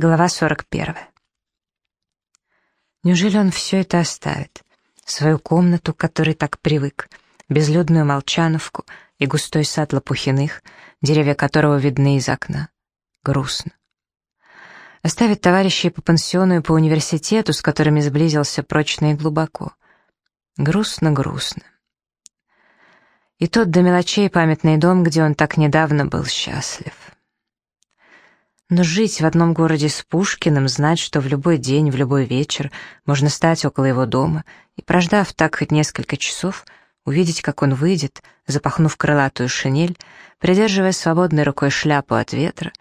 Глава 41. Неужели он все это оставит? Свою комнату, к которой так привык, безлюдную молчановку и густой сад лопухиных, деревья которого видны из окна. Грустно. Оставит товарищей по пансиону и по университету, с которыми сблизился прочно и глубоко. Грустно, грустно. И тот до мелочей памятный дом, где он так недавно был счастлив. Но жить в одном городе с Пушкиным, знать, что в любой день, в любой вечер можно стать около его дома и, прождав так хоть несколько часов, увидеть, как он выйдет, запахнув крылатую шинель, придерживая свободной рукой шляпу от ветра,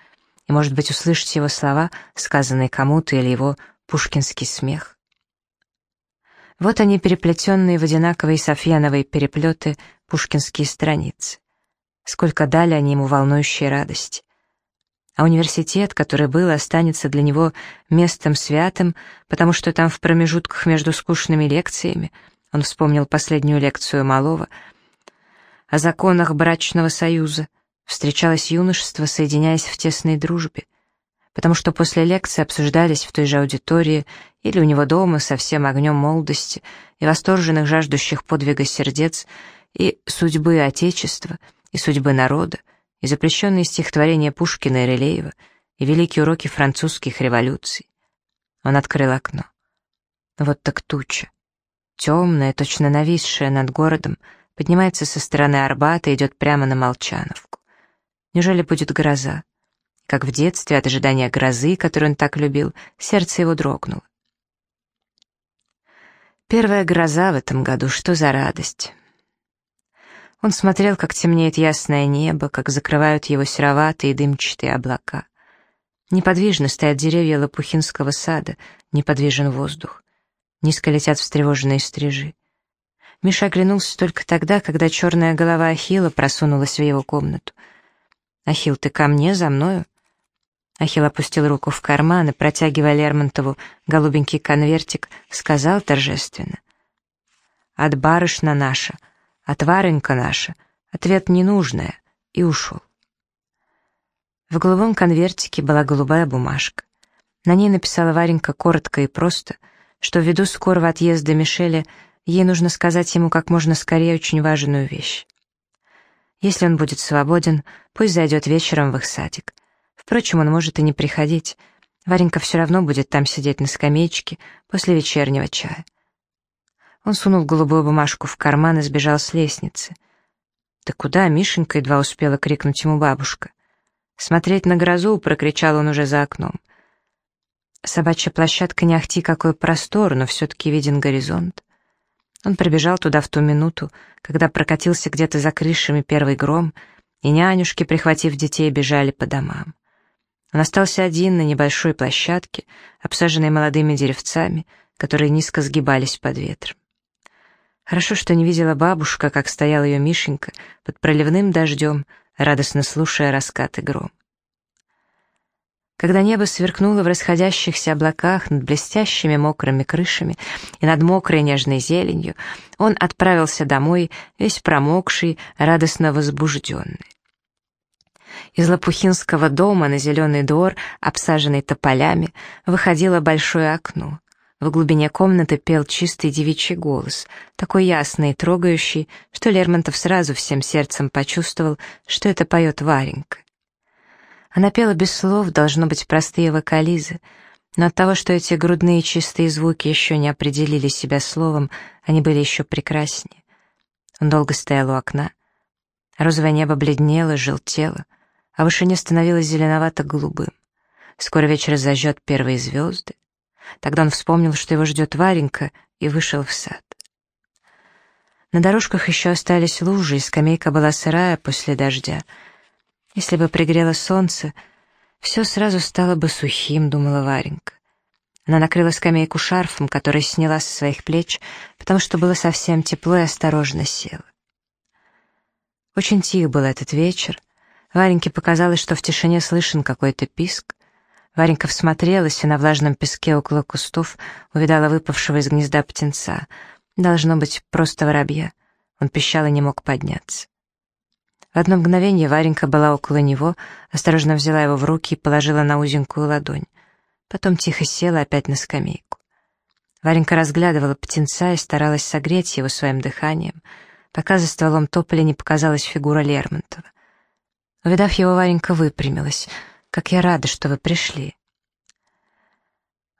и, может быть, услышать его слова, сказанные кому-то, или его пушкинский смех. Вот они, переплетенные в одинаковые софьяновые переплеты, пушкинские страницы. Сколько дали они ему волнующей радости а университет, который был, останется для него местом святым, потому что там в промежутках между скучными лекциями, он вспомнил последнюю лекцию Малова, о законах брачного союза, встречалось юношество, соединяясь в тесной дружбе, потому что после лекции обсуждались в той же аудитории или у него дома со всем огнем молодости и восторженных жаждущих подвига сердец и судьбы Отечества, и судьбы народа, и запрещенные стихотворения Пушкина и Релеева, и великие уроки французских революций. Он открыл окно. Вот так туча. Темная, точно нависшая над городом, поднимается со стороны Арбата и идет прямо на Молчановку. Неужели будет гроза? Как в детстве, от ожидания грозы, которую он так любил, сердце его дрогнуло. Первая гроза в этом году, что за радость. Он смотрел, как темнеет ясное небо, как закрывают его сероватые дымчатые облака. Неподвижно стоят деревья Лопухинского сада, неподвижен воздух. Низко летят встревоженные стрижи. Миша оглянулся только тогда, когда черная голова Ахила просунулась в его комнату. «Ахил, ты ко мне, за мною?» Ахил опустил руку в карман и, протягивая Лермонтову голубенький конвертик, сказал торжественно. «От барышна наша, от Варенька наша, ответ ненужная, и ушел. В голубом конвертике была голубая бумажка. На ней написала Варенька коротко и просто, что ввиду скорого отъезда Мишеля ей нужно сказать ему как можно скорее очень важную вещь. Если он будет свободен, пусть зайдет вечером в их садик. Впрочем, он может и не приходить. Варенька все равно будет там сидеть на скамеечке после вечернего чая. Он сунул голубую бумажку в карман и сбежал с лестницы. «Ты куда, Мишенька?» — едва успела крикнуть ему бабушка. «Смотреть на грозу!» — прокричал он уже за окном. Собачья площадка не ахти какой простор, но все-таки виден горизонт. Он прибежал туда в ту минуту, когда прокатился где-то за крышами первый гром, и нянюшки, прихватив детей, бежали по домам. Он остался один на небольшой площадке, обсаженной молодыми деревцами, которые низко сгибались под ветром. Хорошо, что не видела бабушка, как стоял ее Мишенька под проливным дождем, радостно слушая раскаты гром. Когда небо сверкнуло в расходящихся облаках над блестящими мокрыми крышами и над мокрой нежной зеленью, он отправился домой, весь промокший, радостно возбужденный. Из Лопухинского дома на зеленый двор, обсаженный тополями, выходило большое окно. В глубине комнаты пел чистый девичий голос, такой ясный и трогающий, что Лермонтов сразу всем сердцем почувствовал, что это поет Варенька. Она пела без слов, должно быть, простые вокализы, но от того, что эти грудные чистые звуки еще не определили себя словом, они были еще прекраснее. Он долго стоял у окна. Розовое небо бледнело, желтело, а в вышине становилось зеленовато-голубым. Скоро вечер зажжет первые звезды. Тогда он вспомнил, что его ждет Варенька, и вышел в сад. На дорожках еще остались лужи, и скамейка была сырая после дождя. Если бы пригрело солнце, все сразу стало бы сухим, думала Варенька. Она накрыла скамейку шарфом, который сняла со своих плеч, потому что было совсем тепло и осторожно села. Очень тих был этот вечер. Вареньке показалось, что в тишине слышен какой-то писк. Варенька всмотрелась и на влажном песке около кустов увидала выпавшего из гнезда птенца. Должно быть, просто воробья. Он пищал и не мог подняться. В одно мгновение Варенька была около него, осторожно взяла его в руки и положила на узенькую ладонь. Потом тихо села опять на скамейку. Варенька разглядывала птенца и старалась согреть его своим дыханием, пока за стволом тополя не показалась фигура Лермонтова. Увидав его, Варенька выпрямилась. «Как я рада, что вы пришли!»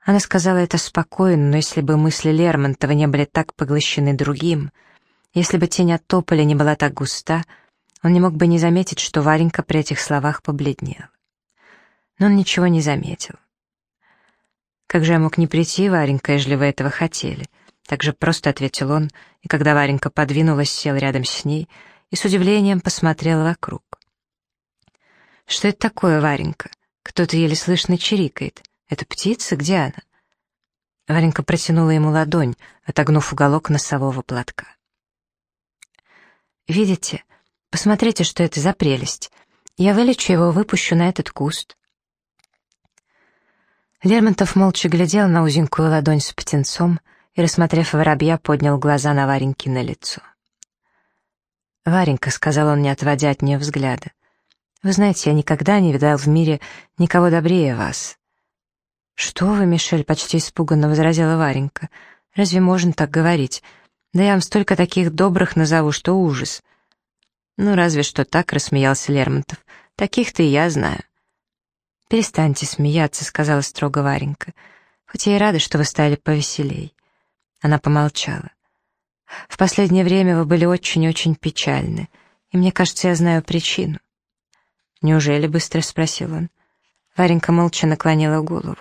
Она сказала это спокойно, но если бы мысли Лермонтова не были так поглощены другим, если бы тень от тополя не была так густа, он не мог бы не заметить, что Варенька при этих словах побледнела. Но он ничего не заметил. «Как же я мог не прийти, Варенька, ежели вы этого хотели?» Так же просто ответил он, и когда Варенька подвинулась, сел рядом с ней и с удивлением посмотрел вокруг. «Что это такое, Варенька? Кто-то еле слышно чирикает. Это птица? Где она?» Варенька протянула ему ладонь, отогнув уголок носового платка. «Видите? Посмотрите, что это за прелесть. Я вылечу его, выпущу на этот куст. Лермонтов молча глядел на узенькую ладонь с птенцом и, рассмотрев воробья, поднял глаза на Вареньки на лицо. «Варенька», — сказал он, не отводя от нее взгляда, — «вы знаете, я никогда не видал в мире никого добрее вас». «Что вы, Мишель?» — почти испуганно возразила Варенька. «Разве можно так говорить? Да я вам столько таких добрых назову, что ужас». «Ну, разве что так», — рассмеялся Лермонтов. «Таких-то и я знаю». «Перестаньте смеяться», — сказала строго Варенька. «Хоть я и рада, что вы стали повеселей». Она помолчала. «В последнее время вы были очень-очень печальны, и мне кажется, я знаю причину». «Неужели?» — быстро спросил он. Варенька молча наклонила голову.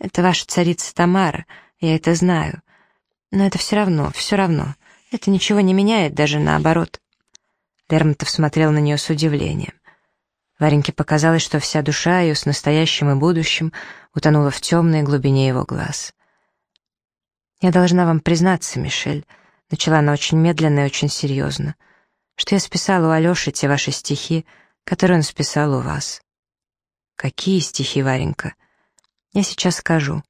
«Это ваша царица Тамара, я это знаю. Но это все равно, все равно. Это ничего не меняет, даже наоборот». Лермонтов смотрел на нее с удивлением. Вареньке показалось, что вся душа ее с настоящим и будущим утонула в темной глубине его глаз. «Я должна вам признаться, Мишель», — начала она очень медленно и очень серьезно, «что я списала у Алеши те ваши стихи, которые он списал у вас». «Какие стихи, Варенька?» «Я сейчас скажу.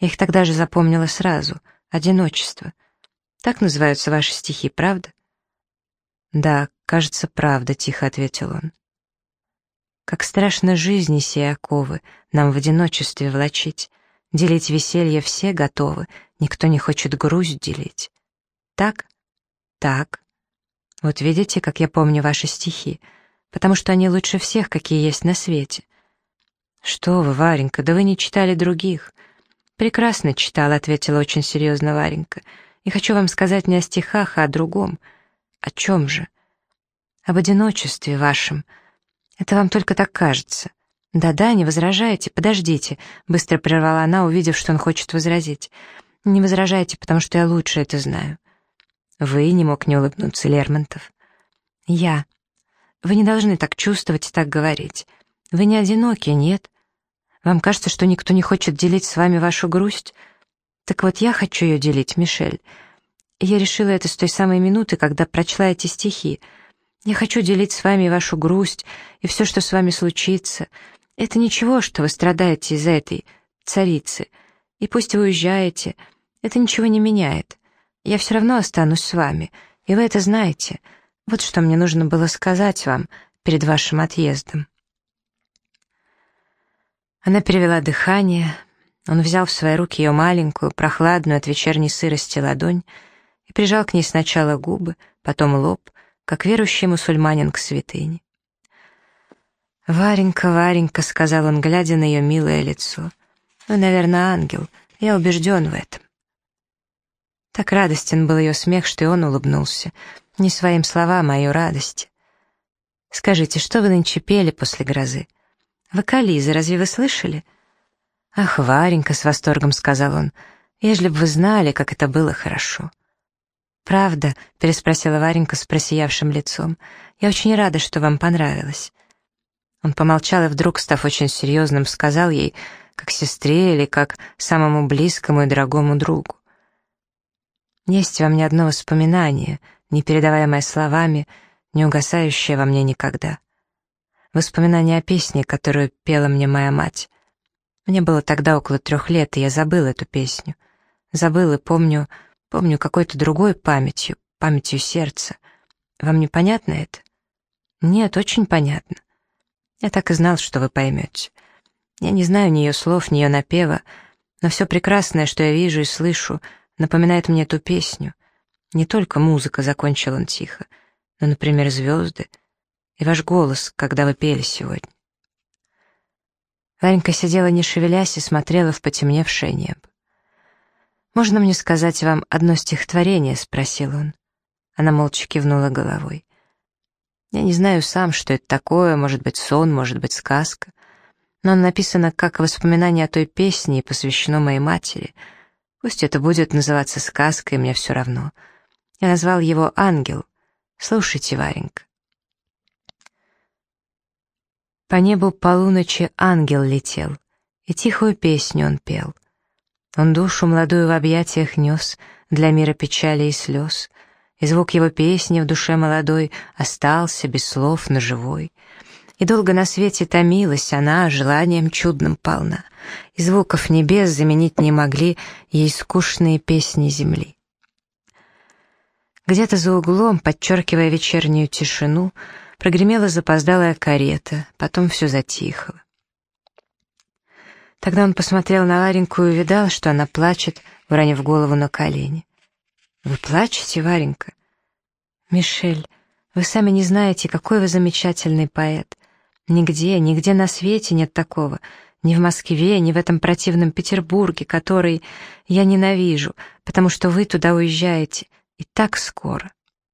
Я их тогда же запомнила сразу. Одиночество. Так называются ваши стихи, правда?» «Да, кажется, правда», — тихо ответил он. Как страшно жизни сей оковы Нам в одиночестве влачить. Делить веселье все готовы, Никто не хочет грусть делить. Так? Так. Вот видите, как я помню ваши стихи, потому что они лучше всех, какие есть на свете. Что вы, Варенька, да вы не читали других. Прекрасно читала, ответила очень серьезно Варенька. И хочу вам сказать не о стихах, а о другом. О чем же? Об одиночестве вашем — это вам только так кажется. Да-да, не возражайте, подождите, быстро прервала она, увидев, что он хочет возразить. Не возражайте, потому что я лучше это знаю. Вы не мог не улыбнуться, Лермонтов. Я. Вы не должны так чувствовать и так говорить. Вы не одиноки, нет? Вам кажется, что никто не хочет делить с вами вашу грусть? Так вот, я хочу ее делить, Мишель. я решила это с той самой минуты, когда прочла эти стихи — я хочу делить с вами вашу грусть и все, что с вами случится. Это ничего, что вы страдаете из-за этой царицы. И пусть вы уезжаете, это ничего не меняет. Я все равно останусь с вами, и вы это знаете. Вот что мне нужно было сказать вам перед вашим отъездом». Она перевела дыхание, он взял в свои руки ее маленькую, прохладную от вечерней сырости ладонь и прижал к ней сначала губы, потом лоб, как верующий мусульманин к святыне. «Варенька, Варенька», — сказал он, глядя на ее милое лицо, — «вы, наверное, ангел, я убежден в этом». Так радостен был ее смех, что и он улыбнулся, не своим словам, а ее радости. «Скажите, что вы нынче пели после грозы? Вокализы, разве вы слышали?» «Ах, Варенька», — с восторгом сказал он, — «ежели бы вы знали, как это было хорошо». «Правда?» — переспросила Варенька с просиявшим лицом. «Я очень рада, что вам понравилось». Он помолчал и вдруг, став очень серьезным, сказал ей, как сестре или как самому близкому и дорогому другу. «Есть во мне одно воспоминание, не передаваемое словами, не угасающее во мне никогда. Воспоминание о песне, которую пела мне моя мать. Мне было тогда около трех лет, и я забыл эту песню. Забыл и помню, Помню какой-то другой памятью, памятью сердца. Вам не понятно это? Нет, очень понятно. Я так и знал, что вы поймете. Я не знаю ни ее слов, ни ее напева, но все прекрасное, что я вижу и слышу, напоминает мне ту песню. Не только музыка, закончил он тихо, но, например, звезды и ваш голос, когда вы пели сегодня. Варенька сидела не шевелясь и смотрела в потемневшее небо. «Можно мне сказать вам одно стихотворение?» — спросил он. Она молча кивнула головой. «Я не знаю сам, что это такое, может быть, сон, может быть, сказка но оно написано как воспоминание о той песне и посвящено моей матери. Пусть это будет называться сказкой, мне все равно. Я назвал его «Ангел». Слушайте, Варенька. По небу полуночи ангел летел, и тихую песню он пел. Он душу молодую в объятиях нес для мира печали и слез, и звук его песни в душе молодой остался без слов, но живой — и долго на свете томилась она, желанием чудным полна, и звуков небес заменить не могли ей скучные песни земли. Где-то за углом, подчеркивая вечернюю тишину, прогремела запоздалая карета, потом все затихло. Тогда он посмотрел на Вареньку и увидал, что она плачет, уронив голову на колени. «Вы плачете, Варенька?» «Мишель, вы сами не знаете, какой вы замечательный поэт. Нигде, нигде на свете нет такого. Ни в Москве, ни в этом противном Петербурге, который я ненавижу, потому что вы туда уезжаете. И так скоро.